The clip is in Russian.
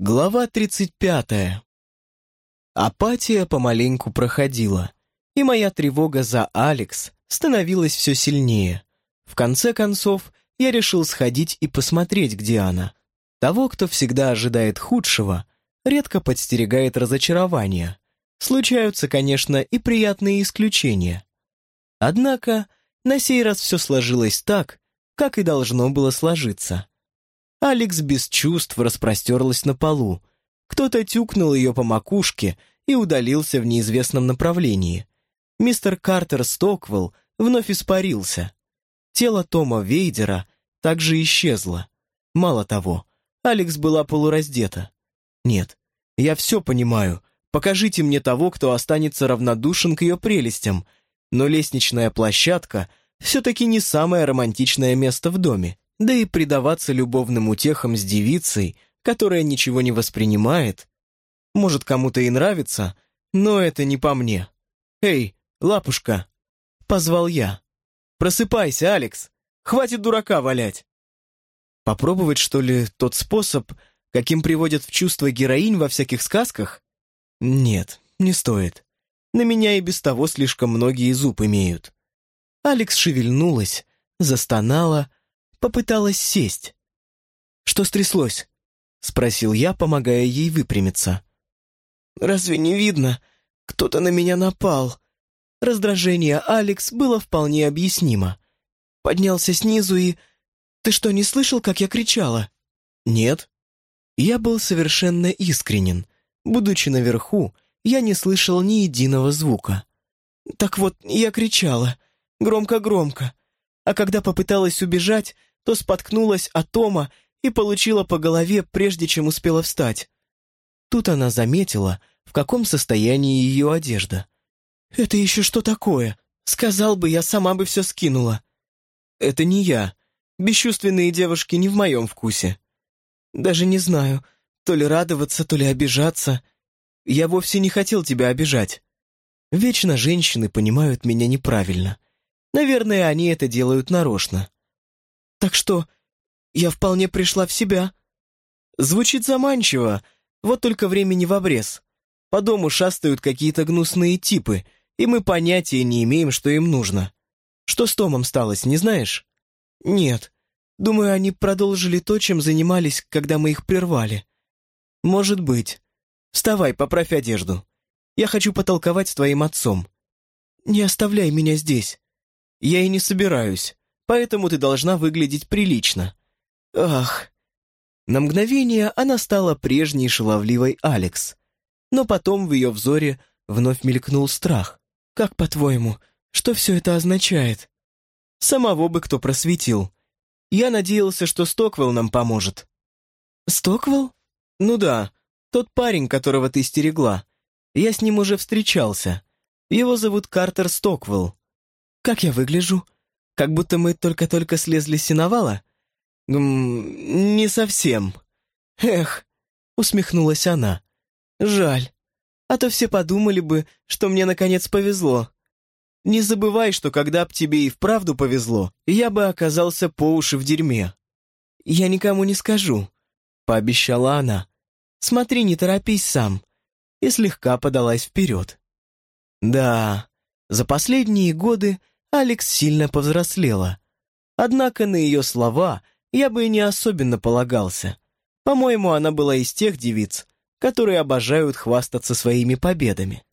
Глава 35. Апатия помаленьку проходила, и моя тревога за Алекс становилась все сильнее. В конце концов, я решил сходить и посмотреть, где она. Того, кто всегда ожидает худшего, редко подстерегает разочарование. Случаются, конечно, и приятные исключения. Однако, на сей раз все сложилось так, как и должно было сложиться. Алекс без чувств распростерлась на полу. Кто-то тюкнул ее по макушке и удалился в неизвестном направлении. Мистер Картер Стоквелл вновь испарился. Тело Тома Вейдера также исчезло. Мало того, Алекс была полураздета. Нет, я все понимаю. Покажите мне того, кто останется равнодушен к ее прелестям. Но лестничная площадка все-таки не самое романтичное место в доме да и предаваться любовным утехам с девицей, которая ничего не воспринимает, может, кому-то и нравится, но это не по мне. «Эй, лапушка!» — позвал я. «Просыпайся, Алекс! Хватит дурака валять!» Попробовать, что ли, тот способ, каким приводят в чувство героинь во всяких сказках? Нет, не стоит. На меня и без того слишком многие зуб имеют. Алекс шевельнулась, застонала, попыталась сесть. «Что стряслось?» — спросил я, помогая ей выпрямиться. «Разве не видно? Кто-то на меня напал». Раздражение Алекс было вполне объяснимо. Поднялся снизу и... «Ты что, не слышал, как я кричала?» «Нет». Я был совершенно искренен. Будучи наверху, я не слышал ни единого звука. «Так вот, я кричала. Громко-громко. А когда попыталась убежать, то споткнулась о Тома и получила по голове, прежде чем успела встать. Тут она заметила, в каком состоянии ее одежда. «Это еще что такое? Сказал бы, я сама бы все скинула». «Это не я. Бесчувственные девушки не в моем вкусе». «Даже не знаю, то ли радоваться, то ли обижаться. Я вовсе не хотел тебя обижать. Вечно женщины понимают меня неправильно. Наверное, они это делают нарочно. Так что я вполне пришла в себя. Звучит заманчиво, вот только времени в обрез. По дому шастают какие-то гнусные типы, и мы понятия не имеем, что им нужно. Что с Томом сталось, не знаешь? Нет. Думаю, они продолжили то, чем занимались, когда мы их прервали. Может быть. Вставай, поправь одежду. Я хочу потолковать с твоим отцом. Не оставляй меня здесь. Я и не собираюсь поэтому ты должна выглядеть прилично. Ах. На мгновение она стала прежней шаловливой Алекс. Но потом в ее взоре вновь мелькнул страх. «Как, по-твоему, что все это означает?» «Самого бы кто просветил. Я надеялся, что Стоквелл нам поможет». «Стоквелл?» «Ну да, тот парень, которого ты стерегла. Я с ним уже встречался. Его зовут Картер Стоквелл. Как я выгляжу?» Как будто мы только-только слезли с сеновала? Гм, не совсем. Эх, усмехнулась она. Жаль. А то все подумали бы, что мне наконец повезло. Не забывай, что когда б тебе и вправду повезло, я бы оказался по уши в дерьме. Я никому не скажу, пообещала она. Смотри, не торопись сам. И слегка подалась вперед. Да, за последние годы Алекс сильно повзрослела. Однако на ее слова я бы не особенно полагался. По-моему, она была из тех девиц, которые обожают хвастаться своими победами.